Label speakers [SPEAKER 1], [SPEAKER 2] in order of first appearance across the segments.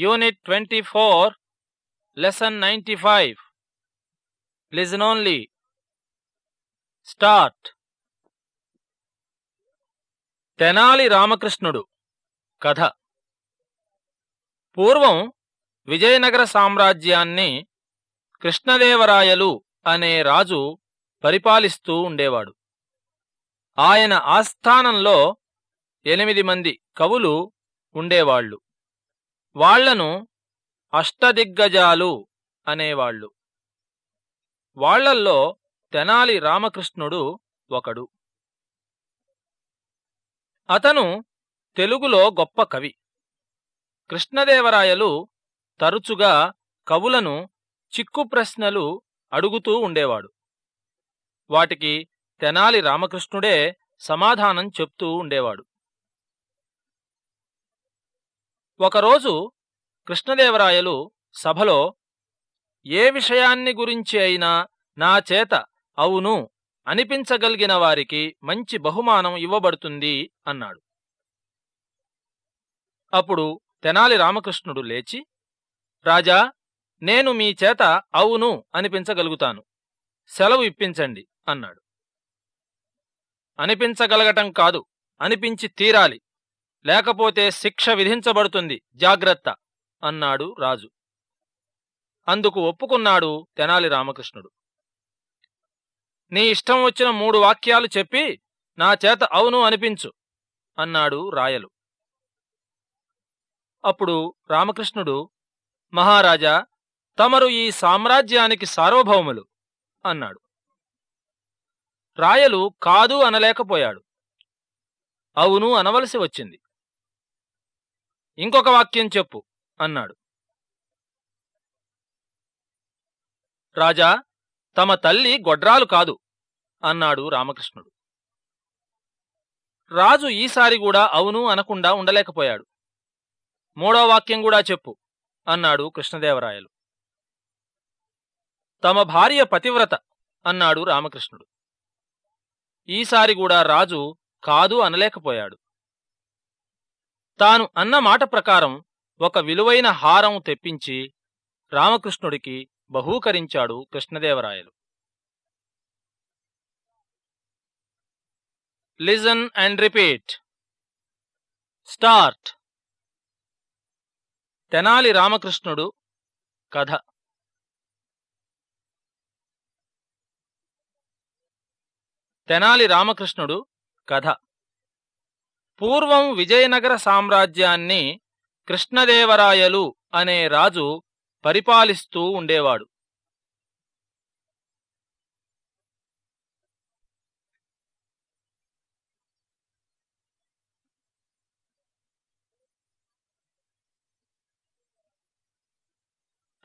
[SPEAKER 1] Unit twenty four lesson ninety five listen only start Tenali రామకృష్ణుడు. కథ. పూర్వం విజయనగర సామ్రాజ్యాన్ని కృష్ణదేవరాయలు అనే రాజు పరిపాలిస్తూ ఉండేవాడు. ఆయన ఆస్థానంలో ఎనిమిది మంది కవులు ఉండేవాళ్ళు వాళ్ళను అష్టదిగ్గజాలు అనేవాళ్ళు. వాళ్ళల్లో తెనాలి రామకృష్ణుడు ఒకడు. అతను తెలుగులో గొప్ప కవి. కృష్ణదేవరాయలు తరచుగా కవులను చిక్కు ప్రశ్నలు అడుగుతూ ఉండేవాడు. వాటికి తెనాలి రామకృష్ణుడే సమాధానం చెప్తూ ఉండేవాడు. ఒకరోజు కృష్ణదేవరాయలు సభలో ఏ విషయాన్ని గురించి అయినా నా చేత అవును అనిపించగలిగిన వారికి మంచి బహుమానం ఇవ్వబడుతుంది అన్నాడు. అప్పుడు తెనాలి రామకృష్ణుడు లేచి రాజా నేను మీ చేత అవును అనిపించగలుగుతాను. సెలవు ఇప్పించండి అన్నాడు. అనిపించగలగటం కాదు అనిపించి తీరాలి. లేకపోతే శిక్ష విధించబడుతుంది. జాగ్రత్త అన్నాడు రాజు. అందుకు ఒప్పుకున్నాడు తెనాలి రామకృష్ణుడు. నీ ఇష్టం వచ్చిన మూడు వాక్యాలు చెప్పి నా చేత అవును అనిపించు అన్నాడు రాయలు. అప్పుడు రామకృష్ణుడు మహారాజా తమరు ఈ సామ్రాజ్యానికి సార్వభౌములు అన్నాడు. రాయలు కాదు అనలేకపోయాడు. అవును అనవలసి వచ్చింది. ఇంకొక వాక్యం చెప్పు అన్నాడు. రాజా తమ తల్లి గొడ్రాలు కాదు అన్నాడు రామకృష్ణుడు. రాజు ఈసారి కూడా అవును అనకుండా ఉండలేకపోయాడు. మూడో వాక్యం కూడా చెప్పు అన్నాడు కృష్ణదేవరాయలు. తమ భార్య పతివ్రత అన్నాడు రామకృష్ణుడు. ఈసారి కూడా రాజు కాదు అనలేకపోయాడు. తాను అన్న మాట ప్రకారం ఒక విలువైన హారం తెప్పించి రామకృష్ణుడికి బహూకరించాడు కృష్ణదేవరాయలు. Listen and repeat start Tenali రామకృష్ణుడు కథ. తెనాలి రామకృష్ణుడు కథ. పూర్వం విజయనగర సామ్రాజ్యాన్ని కృష్ణదేవరాయలు అనే రాజు పరిపాలిస్తూ ఉండేవాడు.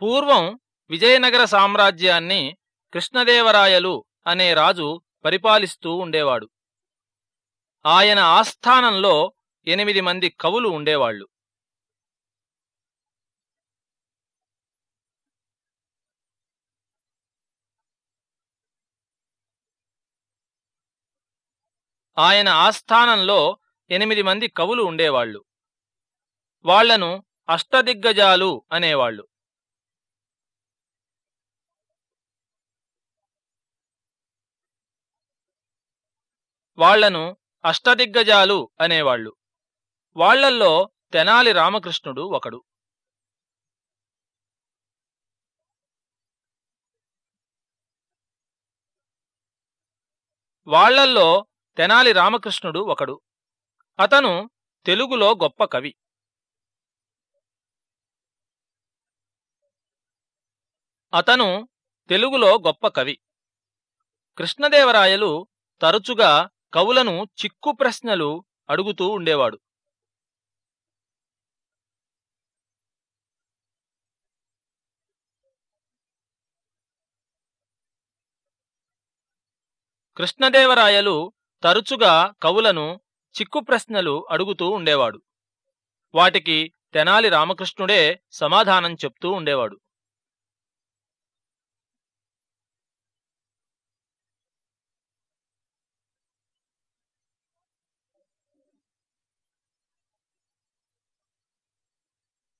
[SPEAKER 1] పూర్వం విజయనగర సామ్రాజ్యాన్ని కృష్ణదేవరాయలు అనే రాజు పరిపాలిస్తూ ఉండేవాడు. ఆయన ఆస్థానంలో ఎనిమిది మంది కవులు ఉండేవాళ్ళు ఆయన ఆస్థానంలో ఎనిమిది మంది కవులు ఉండేవాళ్ళు వాళ్ళను అష్టదిగ్గజాలు అనేవాళ్ళు వాళ్ళను అష్టదిగ్గజాలు అనేవాళ్ళు వాళ్ళల్లో తెనాలి రామకృష్ణుడు ఒకడు. వాళ్ళల్లో తెనాలి రామకృష్ణుడు ఒకడు. అతను తెలుగులో గొప్ప కవి. అతను తెలుగులో గొప్ప కవి. కృష్ణదేవరాయలు తరచుగా కవులను చిక్కు ప్రశ్నలు అడుగుతూ ఉండేవాడు. కృష్ణదేవరాయలు తరచుగా కవులను చిక్కు ప్రశ్నలు అడుగుతూ ఉండేవాడు. వాటికి తెనాలి రామకృష్ణుడే సమాధానం చెప్తూ ఉండేవాడు.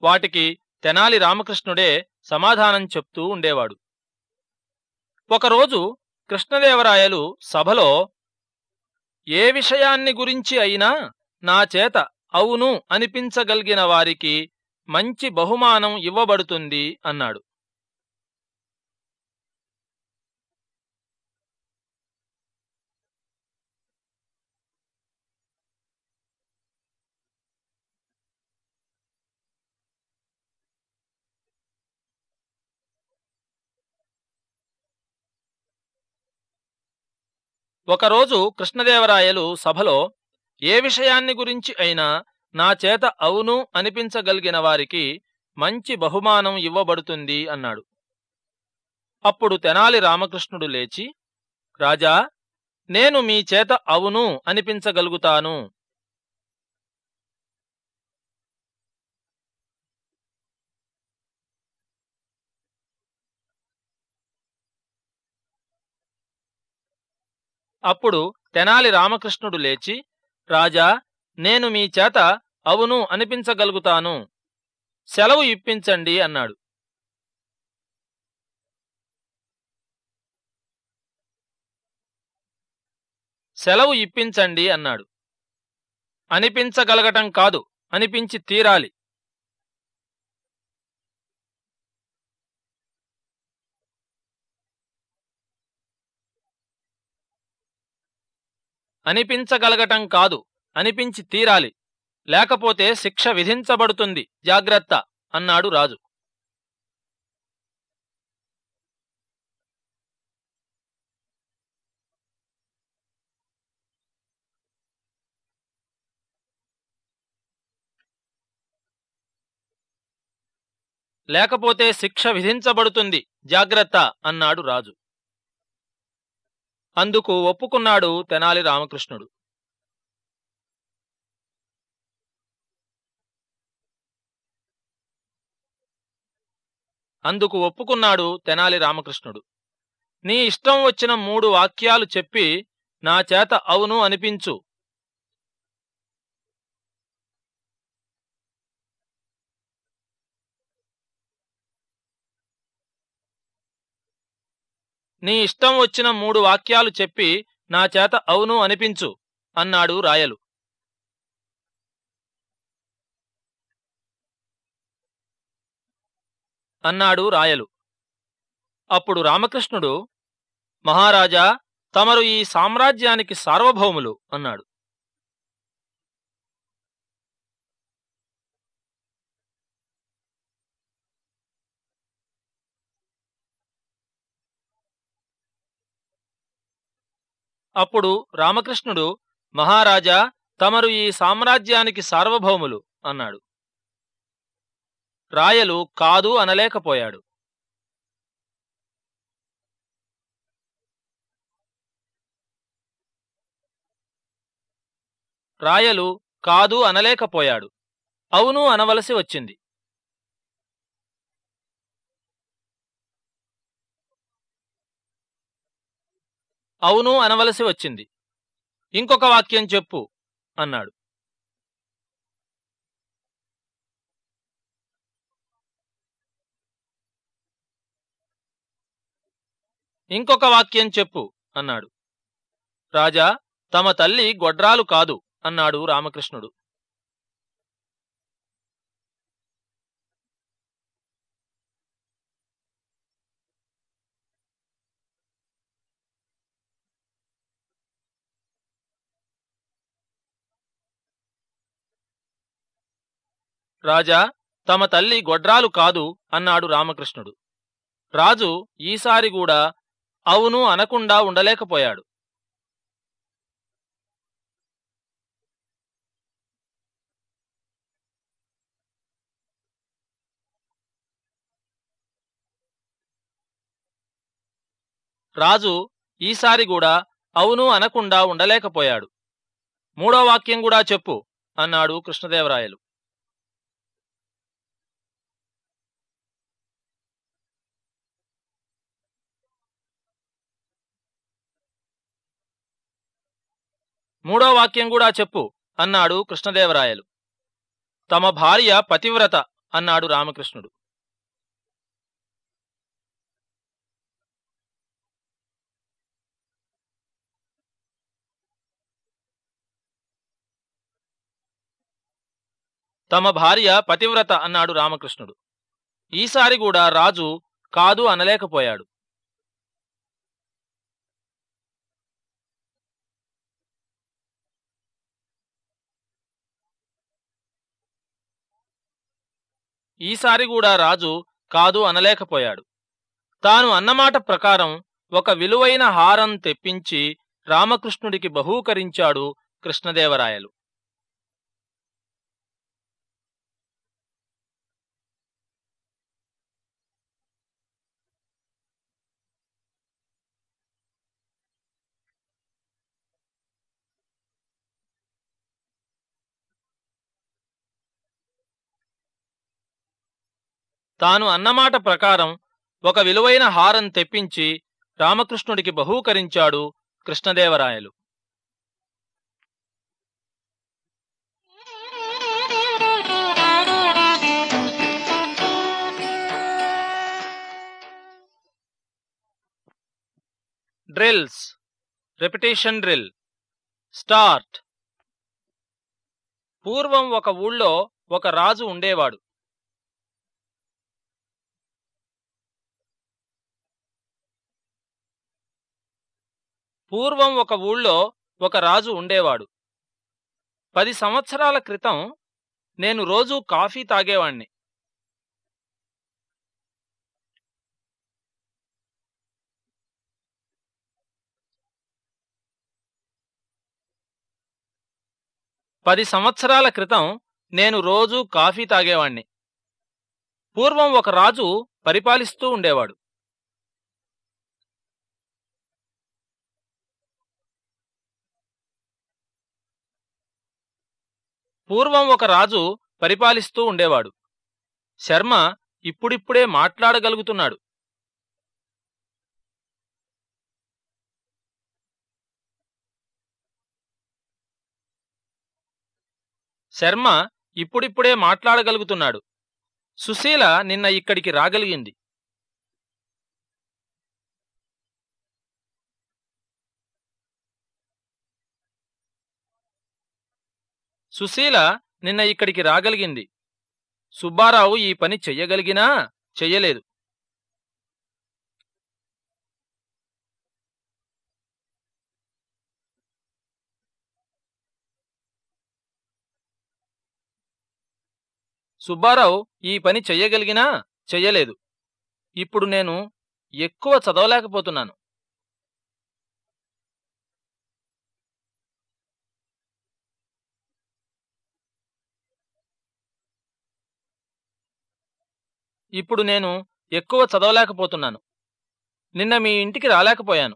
[SPEAKER 1] వాటికి తెనాలి రామకృష్ణుడే సమాధానం చెప్తూ ఉండేవాడు. ఒకరోజు కృష్ణదేవరాయలు సభలో ఏ విషయాన్ని గురించి అయినా నా చేత అవును అనిపించగలిగిన వారికి మంచి బహుమానం ఇవ్వబడుతుంది అన్నాడు. ఒకరోజు కృష్ణదేవరాయలు సభలో ఏ విషయాన్ని గురించి అయినా నా చేత అవును అనిపించగలిగిన వారికి మంచి బహుమానం ఇవ్వబడుతుంది అన్నాడు. అప్పుడు తెనాలి రామకృష్ణుడు లేచి రాజా నేను మీ చేత అవును అనిపించగలుగుతాను. అప్పుడు తెనాలి రామకృష్ణుడు లేచి రాజా నేను మీ చేత అవును అనిపించగలుగుతాను. సెలవు ఇప్పించండి అన్నాడు. సెలవు ఇప్పించండి అన్నాడు. అనిపించగలగటం కాదు అనిపించి తీరాలి. అనిపించగలగటం కాదు అనిపించి తీరాలి. లేకపోతే శిక్ష విధించబడుతుంది. జాగ్రత్త అన్నాడు రాజు. లేకపోతే శిక్ష విధించబడుతుంది. జాగ్రత్త అన్నాడు రాజు. అందుకు ఒప్పుకున్నాడు తెనాలి రామకృష్ణుడు. అందుకు ఒప్పుకున్నాడు తెనాలి రామకృష్ణుడు. నీ ఇష్టం వచ్చిన మూడు వాక్యాలు చెప్పి నా చేత అవును అనిపించు. నీ ఇష్టం వచ్చిన మూడు వాక్యాలు చెప్పి నా చేత అవును అనిపించు అన్నాడు రాయలు. అన్నాడు రాయలు. అప్పుడు రామకృష్ణుడు మహారాజా తమరు ఈ సామ్రాజ్యానికి సార్వభౌములు అన్నాడు. అప్పుడు రామకృష్ణుడు మహారాజా తమరు ఈ సామ్రాజ్యానికి సార్వభౌములు అన్నాడు. రాయలు కాదు అనలేకపోయాడు. రాయలు కాదు అనలేకపోయాడు. అవును అనవలసి వచ్చింది. అవును అనవలసి వచ్చింది. ఇంకొక వాక్యం చెప్పు అన్నాడు. ఇంకొక వాక్యం చెప్పు అన్నాడు. రాజా తమ తల్లి గొడ్రాలు కాదు అన్నాడు రామకృష్ణుడు. రాజా తమ తల్లి గొడ్రాలు కాదు అన్నాడు రామకృష్ణుడు. రాజు ఈసారి కూడా అవును అనకుండా ఉండలేకపోయాడు. రాజు ఈసారి కూడా అవును అనకుండా ఉండలేకపోయాడు. మూడో వాక్యం కూడా చెప్పు అన్నాడు కృష్ణదేవరాయలు. మూడో వాక్యం కూడా చెప్పు అన్నాడు కృష్ణదేవరాయలు. తమ భార్య పతివ్రత అన్నాడు రామకృష్ణుడు. తమ భార్య పతివ్రత అన్నాడు రామకృష్ణుడు. ఈసారి కూడా రాజు కాదు అనలేకపోయాడు. ఈసారి కూడా రాజు కాదు అనలేకపోయాడు. తాను అన్నమాట ప్రకారం ఒక విలువైన హారం తెప్పించి రామకృష్ణుడికి బహూకరించాడు కృష్ణదేవరాయలు. తాను అన్నమాట ప్రకారం ఒక విలువైన హారం తెప్పించి రామకృష్ణుడికి బహూకరించాడు కృష్ణదేవరాయలు. Drills repetition drill start. పూర్వం ఒక ఊళ్ళో ఒక రాజు ఉండేవాడు. పూర్వం ఒక ఊళ్ళో ఒక రాజు ఉండేవాడు. పది సంవత్సరాల క్రితం నేను రోజూ కాఫీ తాగేవాణ్ణి. పది సంవత్సరాల క్రితం నేను రోజూ కాఫీ తాగేవాణ్ణి. పూర్వం ఒక రాజు పరిపాలిస్తూ ఉండేవాడు. పూర్వం ఒక రాజు పరిపాలిస్తూ ఉండేవాడు. శర్మ ఇప్పుడిప్పుడే మాట్లాడగలుగుతున్నాడు. శర్మ ఇప్పుడిప్పుడే మాట్లాడగలుగుతున్నాడు. సుశీల నిన్న ఇక్కడికి రాగలిగింది. సుశీల నిన్న ఇక్కడికి రాగలిగింది. సుబ్బారావు ఈ పని చెయ్యగలిగినా చెయ్యలేదు. సుబ్బారావు ఈ పని చెయ్యగలిగినా చెయ్యలేదు. ఇప్పుడు నేను ఎక్కువ చదవలేకపోతున్నాను. ఇప్పుడు నేను ఎక్కువ చదవలేకపోతున్నాను. నిన్న మీ ఇంటికి రాలేకపోయాను.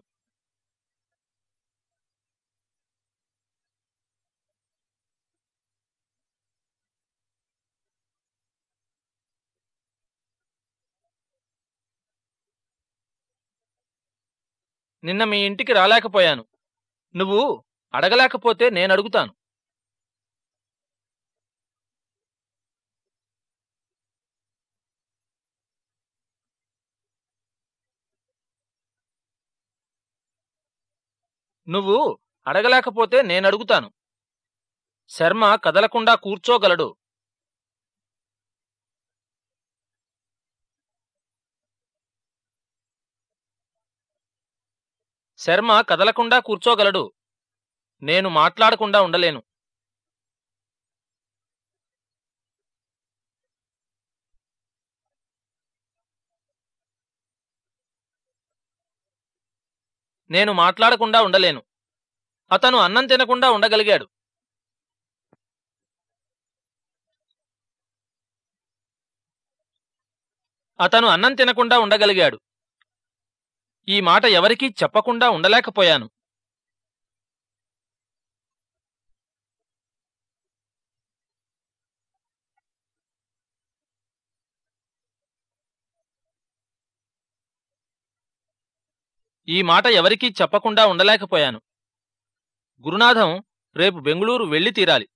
[SPEAKER 1] నిన్న మీ ఇంటికి రాలేకపోయాను. నువ్వు అడగలేకపోతే నేనడుగుతాను నువ్వు అడగలేకపోతే నేనడుగుతాను. శర్మ కదలకుండా కూర్చోగలడు. శర్మ కదలకుండా కూర్చోగలడు. నేను మాట్లాడకుండా ఉండలేను. నేను మాట్లాడకుండా ఉండలేను. అతను అన్నం తినకుండా ఉండగలిగాడు. అతను అన్నం తినకుండా ఉండగలిగాడు. ఈ మాట ఎవరికీ చెప్పకుండా ఉండలేకపోయాను. ఈ మాట ఎవరికీ చెప్పకుండా ఉండలేకపోయాను. గురునాథం రేపు బెంగుళూరు వెళ్ళి తీరాలి.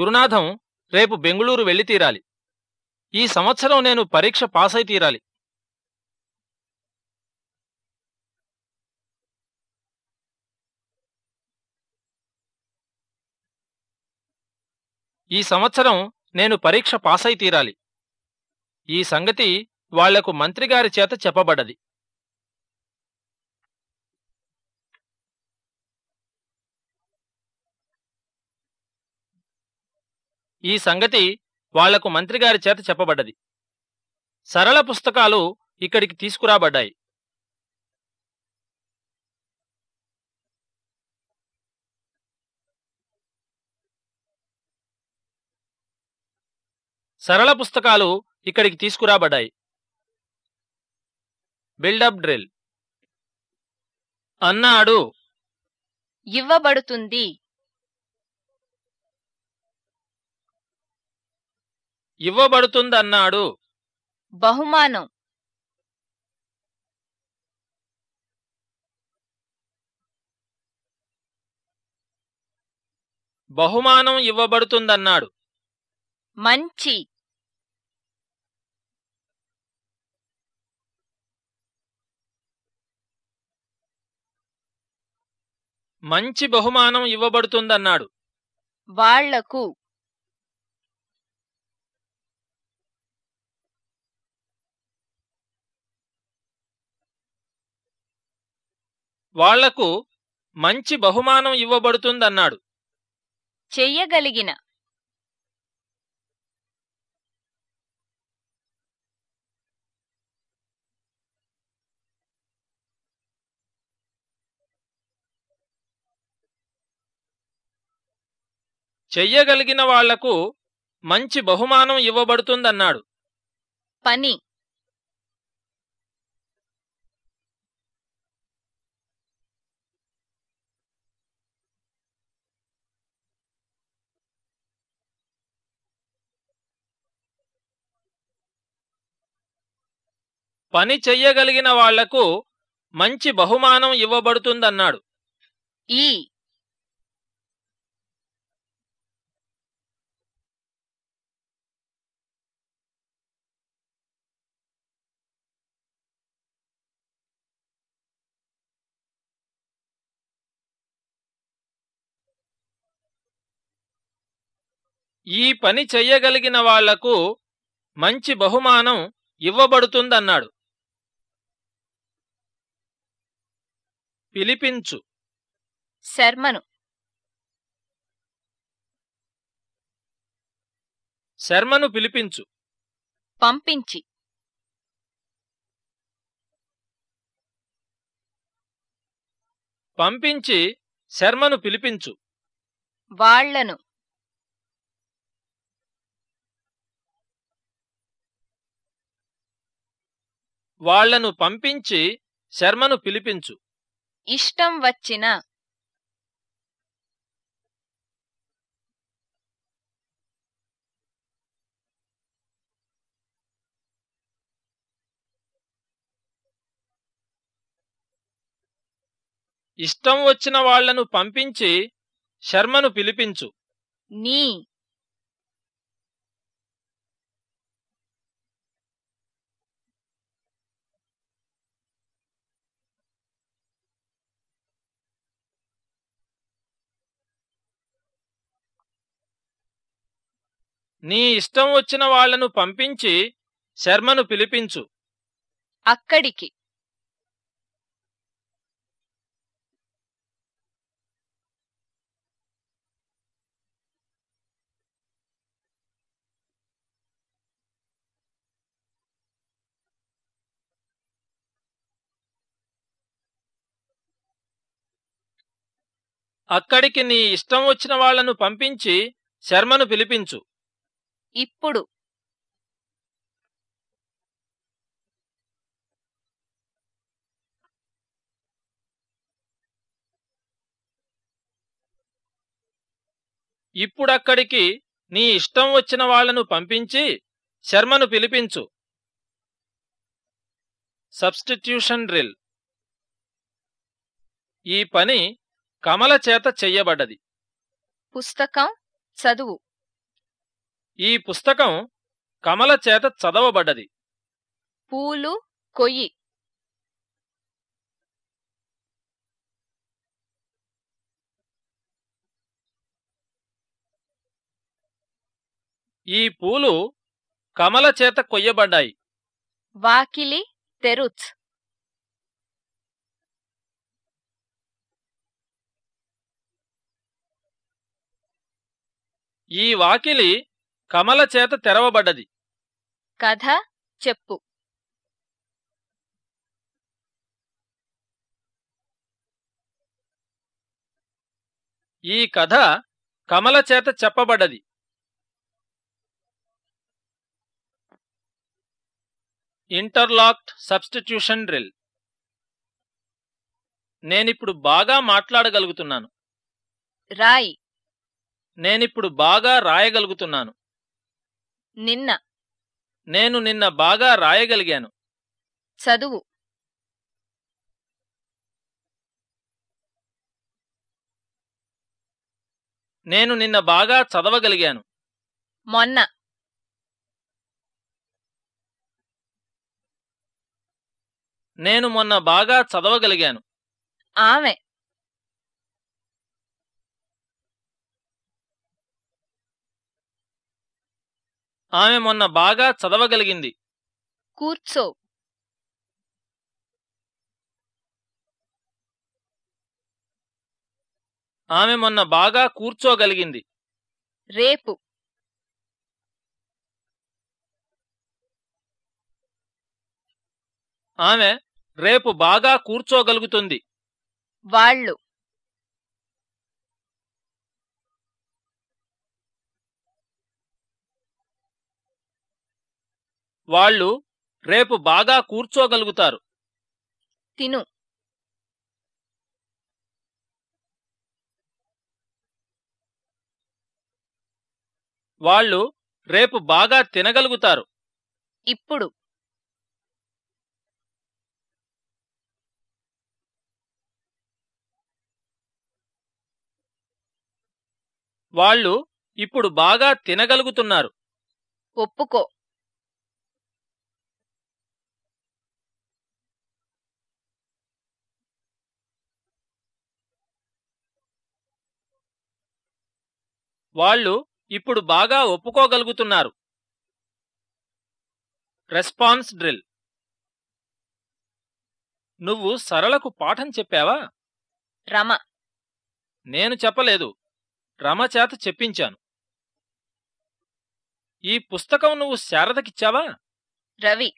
[SPEAKER 1] గురునాథం రేపు బెంగుళూరు వెళ్ళి తీరాలి. ఈ సంవత్సరం నేను పరీక్ష పాస్ అయి తీరాలి. ఈ సంవత్సరం నేను పరీక్ష పాసై తీరాలి. ఈ సంగతి వాళ్ళకు మంత్రిగారి చేత చెప్పబడది. ఈ సంగతి వాళ్ళకు మంత్రిగారి చేత చెప్పబడ్డది సరళ పుస్తకాలు ఇక్కడికి తీసుకురాబడ్డాయి. సరళ పుస్తకాలు ఇక్కడికి తీసుకురాబడ్డాయి. Buildup drill. అన్నాడు.
[SPEAKER 2] ఇవ్వబడుతుంది.
[SPEAKER 1] ఇవ్వబడుతుందన్నాడు.
[SPEAKER 2] బహుమానం.
[SPEAKER 1] బహుమానం ఇవ్వబడుతుందన్నాడు.
[SPEAKER 2] మంచి.
[SPEAKER 1] మంచి బహుమానం ఇవ్వబడుతుందన్నాడు.
[SPEAKER 2] వాళ్ళకు
[SPEAKER 1] వాళ్ళకు మంచి బహుమానం ఇవ్వబడుతుందన్నాడు.
[SPEAKER 2] చెయ్యగలిగిన
[SPEAKER 1] చెయ్యగలిగిన వాళ్ళకు మంచి బహుమానం ఇవ్వబడుతుందన్నాడు.
[SPEAKER 2] పని.
[SPEAKER 1] పని చెయ్యగలిగిన వాళ్ళకు మంచి బహుమానం ఇవ్వబడుతుందన్నాడు.
[SPEAKER 2] ఈ.
[SPEAKER 1] ఈ పని చెయ్యగలిగిన వాళ్ళకు మంచి బహుమానం ఇవ్వబడుతుందన్నాడు. పిలిపించు.
[SPEAKER 2] శర్మను.
[SPEAKER 1] శర్మను పిలిపించు.
[SPEAKER 2] పంపించి.
[SPEAKER 1] పంపించి శర్మను పిలిపించు.
[SPEAKER 2] వాళ్ళను.
[SPEAKER 1] వాళ్ళను పంపించి శర్మను పిలిపించు.
[SPEAKER 2] ఇష్టం వచ్చిన
[SPEAKER 1] ఇష్టం వచ్చిన వాళ్ళను పంపించి శర్మను పిలిపించు.
[SPEAKER 2] నీ
[SPEAKER 1] నీ ఇష్టం వచ్చిన వాళ్ళను పంపించి శర్మను పిలిపించు.
[SPEAKER 2] అక్కడికి.
[SPEAKER 1] అక్కడికి నీ ఇష్టం వచ్చిన వాళ్ళను పంపించి శర్మను పిలిపించు.
[SPEAKER 2] ఇప్పుడు.
[SPEAKER 1] ఇప్పుడక్కడికి నీ ఇష్టం వచ్చిన వాళ్ళను పంపించి శర్మను పిలిపించు. Substitution drill. ఈ పని కమల చేత చెయ్యబడ్డది.
[SPEAKER 2] పుస్తకం చదువు.
[SPEAKER 1] ఈ పుస్తకం కమల చేత చదవబడ్డది.
[SPEAKER 2] పూలు కొయ్యి.
[SPEAKER 1] ఈ పూలు కమల చేత కొయ్యబడ్డాయి.
[SPEAKER 2] వాకిలి తెరుచ్.
[SPEAKER 1] ఈ వాకిలి కమల చేత తెరవబడ్డది.
[SPEAKER 2] కథ చెప్పు.
[SPEAKER 1] ఈ కథ కమల చేత చెప్పబడ్డది. Interlocked substitution drill. నేనిప్పుడు బాగా మాట్లాడగలుగుతున్నాను.
[SPEAKER 2] రాయి.
[SPEAKER 1] నేనిప్పుడు బాగా రాయగలుగుతున్నాను.
[SPEAKER 2] నిన్న.
[SPEAKER 1] నేను నిన్న బాగా రాయగలిగాను.
[SPEAKER 2] చదువు.
[SPEAKER 1] నేను నిన్న బాగా చదవగలిగాను.
[SPEAKER 2] మొన్న.
[SPEAKER 1] నేను మొన్న బాగా చదవగలిగాను.
[SPEAKER 2] ఆమె.
[SPEAKER 1] ఆమె మొన్న బాగా చదవగలిగింది.
[SPEAKER 2] కూర్చో.
[SPEAKER 1] ఆమె మొన్న బాగా కూర్చోగలిగింది.
[SPEAKER 2] రేపు.
[SPEAKER 1] ఆమె రేపు బాగా కూర్చోగలుగుతుంది.
[SPEAKER 2] వాళ్ళు.
[SPEAKER 1] వాళ్ళు రేపు బాగా కూర్చోగలుగుతారు.
[SPEAKER 2] తిను.
[SPEAKER 1] వాళ్ళు రేపు బాగా తినగలుగుతారు.
[SPEAKER 2] ఇప్పుడు.
[SPEAKER 1] వాళ్ళు ఇప్పుడు బాగా తినగలుగుతున్నారు.
[SPEAKER 2] ఒప్పుకో.
[SPEAKER 1] వాళ్ళు ఇప్పుడు బాగా ఒప్పుకోగలుగుతున్నారు. Response drill. నువ్వు సరళకు పాఠం చెప్పావా?
[SPEAKER 2] రమ.
[SPEAKER 1] నేను చెప్పలేదు. రమ చేత చెప్పించాను. ఈ పుస్తకం నువ్వు శారదకిచ్చావా?
[SPEAKER 2] రవి.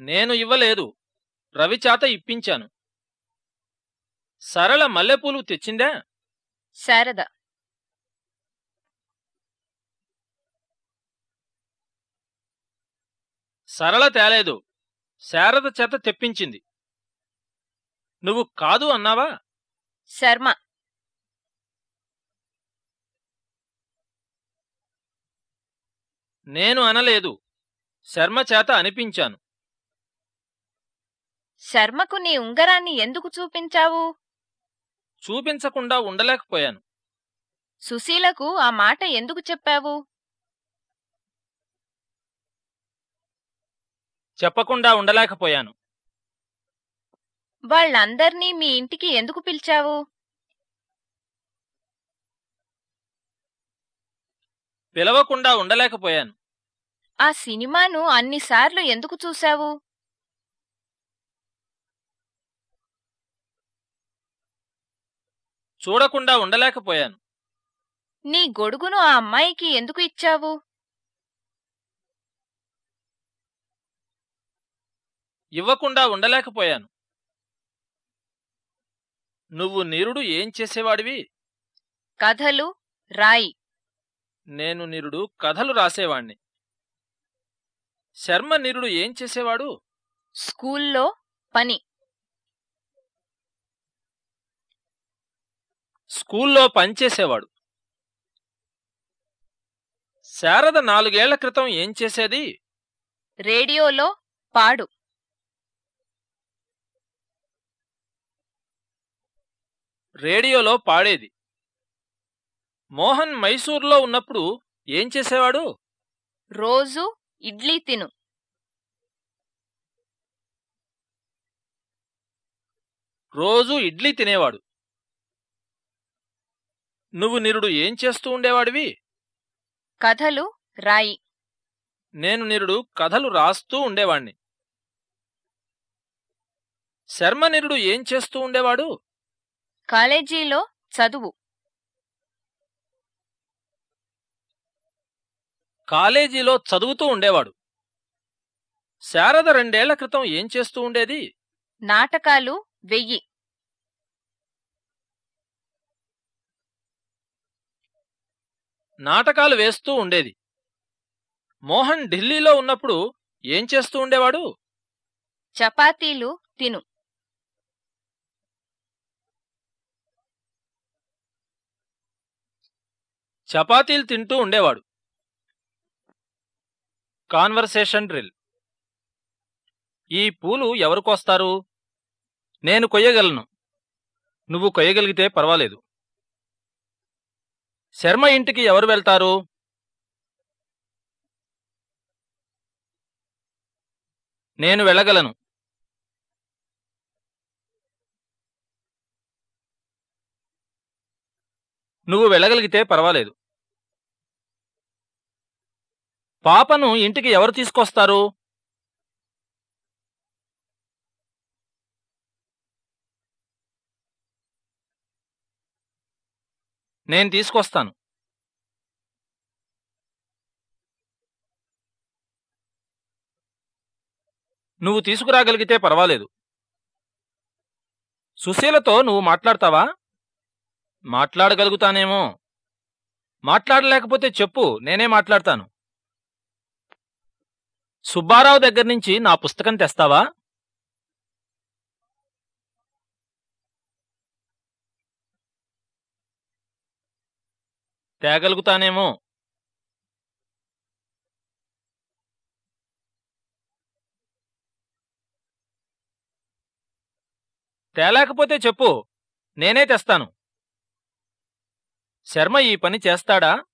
[SPEAKER 1] నేను ఇవ్వలేదు. రవి చేత ఇప్పించాను. సరళ మల్లెపూలు తెచ్చిందా?
[SPEAKER 2] శారద.
[SPEAKER 1] సరళ తేలేదు. శారద చేత తెప్పించింది. నువ్వు కాదు అన్నావా?
[SPEAKER 2] శర్మ.
[SPEAKER 1] నేను అనలేదు. శర్మ చేత అనిపించాను.
[SPEAKER 2] శర్మకు నీ ఉంగరాన్ని ఎందుకు చూపించావు?
[SPEAKER 1] చూపించకుండా ఉండలేకపోయాను.
[SPEAKER 2] సుశీలకు ఆ మాట ఎందుకు చెప్పావు?
[SPEAKER 1] చెప్పకుండా ఉండలేకపోయాను.
[SPEAKER 2] వాళ్ళందర్నీ మీ ఇంటికి ఎందుకు పిలిచావు?
[SPEAKER 1] పిలవకుండా ఉండలేకపోయాను.
[SPEAKER 2] ఆ సినిమాను అన్నిసార్లు ఎందుకు చూశావు?
[SPEAKER 1] చూడకుండా ఉండలేకపోయాను.
[SPEAKER 2] నీ గొడుగును ఆ అమ్మాయికి ఎందుకు ఇచ్చావు?
[SPEAKER 1] ఇవ్వకుండా ఉండలేకపోయాను. నువ్వు నిరుడు ఏం చేసేవాడివి?
[SPEAKER 2] కథలు రాయి.
[SPEAKER 1] నేను నిరుడు కథలు రాసేవాణ్ణి. శర్మ నిరుడు ఏం చేసేవాడు?
[SPEAKER 2] స్కూల్లో పని.
[SPEAKER 1] స్కూల్లో పనిచేసేవాడు శారద నాలుగేళ్ళ క్రితం ఏం చేసేది?
[SPEAKER 2] రేడియోలో పాడు.
[SPEAKER 1] రేడియోలో పాడేది. మోహన్ మైసూర్లో ఉన్నప్పుడు ఏం చేసేవాడు?
[SPEAKER 2] రోజు ఇడ్లీ తిను.
[SPEAKER 1] రోజూ ఇడ్లీ తినేవాడు. నువ్వు నిరుడు ఏం చేస్తూ ఉండేవాడివి?
[SPEAKER 2] కథలు రాయి.
[SPEAKER 1] నేను నిరుడు కథలు రాస్తూ ఉండేవాణ్ణి. శర్మ నిరుడు ఏం చేస్తూ ఉండేవాడు?
[SPEAKER 2] కాలేజీలో చదువు.
[SPEAKER 1] కాలేజీలో చదువుతూ ఉండేవాడు. శారద రెండేళ్ళ క్రితం ఏం చేస్తూ ఉండేది?
[SPEAKER 2] నాటకాలు వెయ్యి.
[SPEAKER 1] నాటకాలు వేస్తూ ఉండేది. మోహన్ ఢిల్లీలో ఉన్నప్పుడు ఏం చేస్తూ ఉండేవాడు?
[SPEAKER 2] చపాతీలు తిను.
[SPEAKER 1] చపాతీలు తింటూ ఉండేవాడు. Conversation drill. ఈ పూలు ఎవరు కోస్తారు? నేను కొయ్యగలను. నువ్వు కొయ్యగలిగితే పర్వాలేదు. శర్మ ఇంటికి ఎవరు వెళ్తారు? నేను వెళ్ళగలను. నువ్వు వెళ్ళగలిగితే పర్వాలేదు. పాపను ఇంటికి ఎవరు తీసుకొస్తారు? నేను తీసుకొస్తాను. నువ్వు తీసుకురాగలిగితే పర్వాలేదు. సుశీలతో నువ్వు మాట్లాడతావా? మాట్లాడగలుగుతానేమో. మాట్లాడలేకపోతే చెప్పు నేనే మాట్లాడతాను. సుబ్బారావు దగ్గర నుంచి నా పుస్తకం తెస్తావా? తేగలుగుతానేమో. తేలేకపోతే చెప్పు నేనే తెస్తాను. శర్మ ఈ పని చేస్తాడా?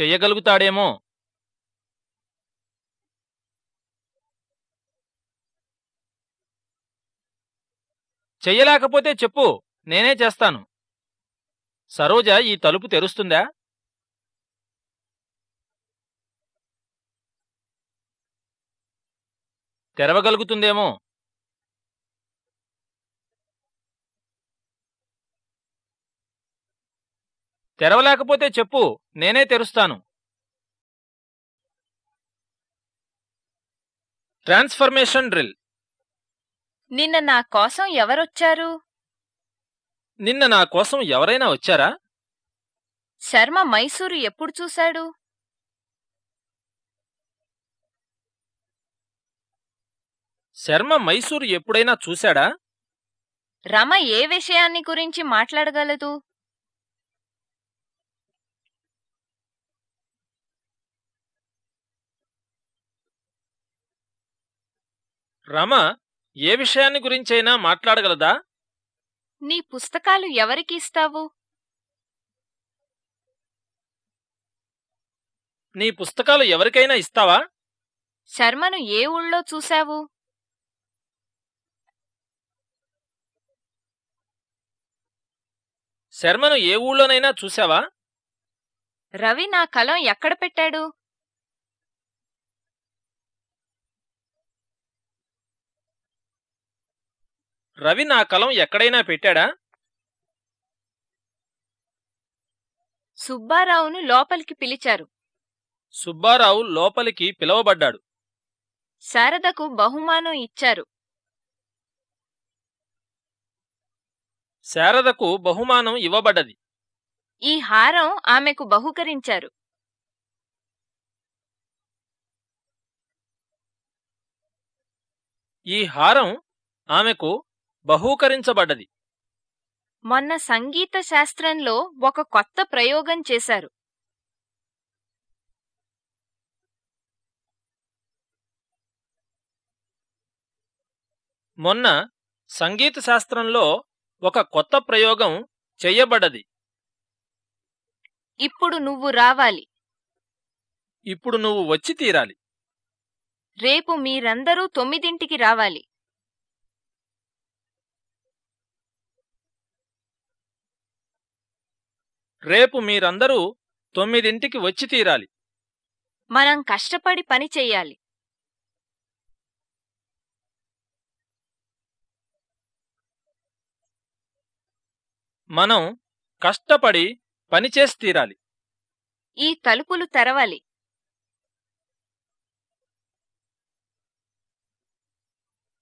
[SPEAKER 1] చెయ్యగలుగుతాడేమో. చెయ్యలేకపోతే చెప్పు నేనే చేస్తాను. సరోజ ఈ తలుపు తెరుస్తుందా? తెరవగలుగుతుందేమో. తెరవలేకపోతే చెప్పు నేనే తెరుస్తాను. Transformation drill.
[SPEAKER 2] నిన్న నా కోసం ఎవరొచ్చారు?
[SPEAKER 1] నిన్న నా కోసం ఎవరైనా వచ్చారా?
[SPEAKER 2] శర్మ మైసూరు ఎప్పుడు చూశాడు?
[SPEAKER 1] శర్మ మైసూరు ఎప్పుడైనా చూశాడా?
[SPEAKER 2] రమ ఏ విషయాన్ని గురించి మాట్లాడగలదు?
[SPEAKER 1] రమ ఏ విషయాన్ని గురించైనా మాట్లాడగలదా?
[SPEAKER 2] నీ పుస్తకాలు ఎవరికి ఇస్తావు?
[SPEAKER 1] నీ పుస్తకాలు ఎవరికైనా ఇస్తావా?
[SPEAKER 2] శర్మను ఏ ఊళ్ళో చూశావు?
[SPEAKER 1] శర్మను ఏ ఊళ్ళోనైనా చూశావా?
[SPEAKER 2] రవి నా కలం ఎక్కడ పెట్టాడు?
[SPEAKER 1] రవి నా కలం ఎక్కడైనా పెట్టాడా?
[SPEAKER 2] సుబ్బారావును లోపలికి పిలిచారు.
[SPEAKER 1] సుబ్బారావు లోపలికి పిలవబడ్డాడు.
[SPEAKER 2] శారదకు బహుమానం ఇచ్చారు.
[SPEAKER 1] శారదకు బహుమానం ఇవ్వబడ్డది.
[SPEAKER 2] ఈ హారం ఆమెకు బహుకరించారు.
[SPEAKER 1] ఈ హారం ఆమెకు బహూకరించబడ్డది.
[SPEAKER 2] మొన్న సంగీత శాస్త్రంలో ఒక కొత్త ప్రయోగం చేశారు.
[SPEAKER 1] మొన్న సంగీత శాస్త్రంలో ఒక కొత్త ప్రయోగం చెయ్యబడ్డది
[SPEAKER 2] ఇప్పుడు నువ్వు రావాలి.
[SPEAKER 1] ఇప్పుడు నువ్వు వచ్చి తీరాలి.
[SPEAKER 2] రేపు మీరందరూ తొమ్మిదింటికి రావాలి.
[SPEAKER 1] రేపు మీరందరూ తొమ్మిదింటికి వచ్చి తీరాలి.
[SPEAKER 2] మనం కష్టపడి పని చెయ్యాలి
[SPEAKER 1] మనం కష్టపడి పనిచేసి తీరాలి.
[SPEAKER 2] ఈ తలుపులు తెరవాలి.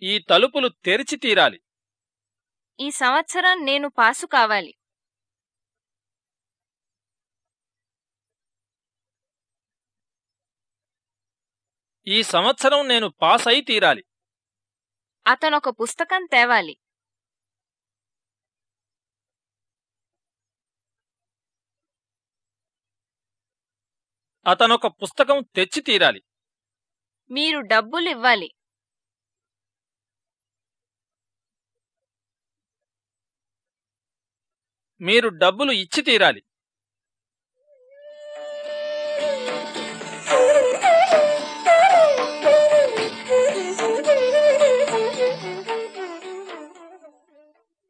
[SPEAKER 1] ఈ తలుపులు తెరిచి తీరాలి.
[SPEAKER 2] ఈ సంవత్సరం నేను పాసు కావాలి.
[SPEAKER 1] ఈ సంవత్సరం నేను పాస్ అయి తీరాలి.
[SPEAKER 2] అతనొక పుస్తకం తేవాలి.
[SPEAKER 1] అతనొక పుస్తకం తెచ్చి తీరాలి.
[SPEAKER 2] మీరు డబ్బులివ్వాలి.
[SPEAKER 1] మీరు డబ్బులు ఇచ్చి తీరాలి.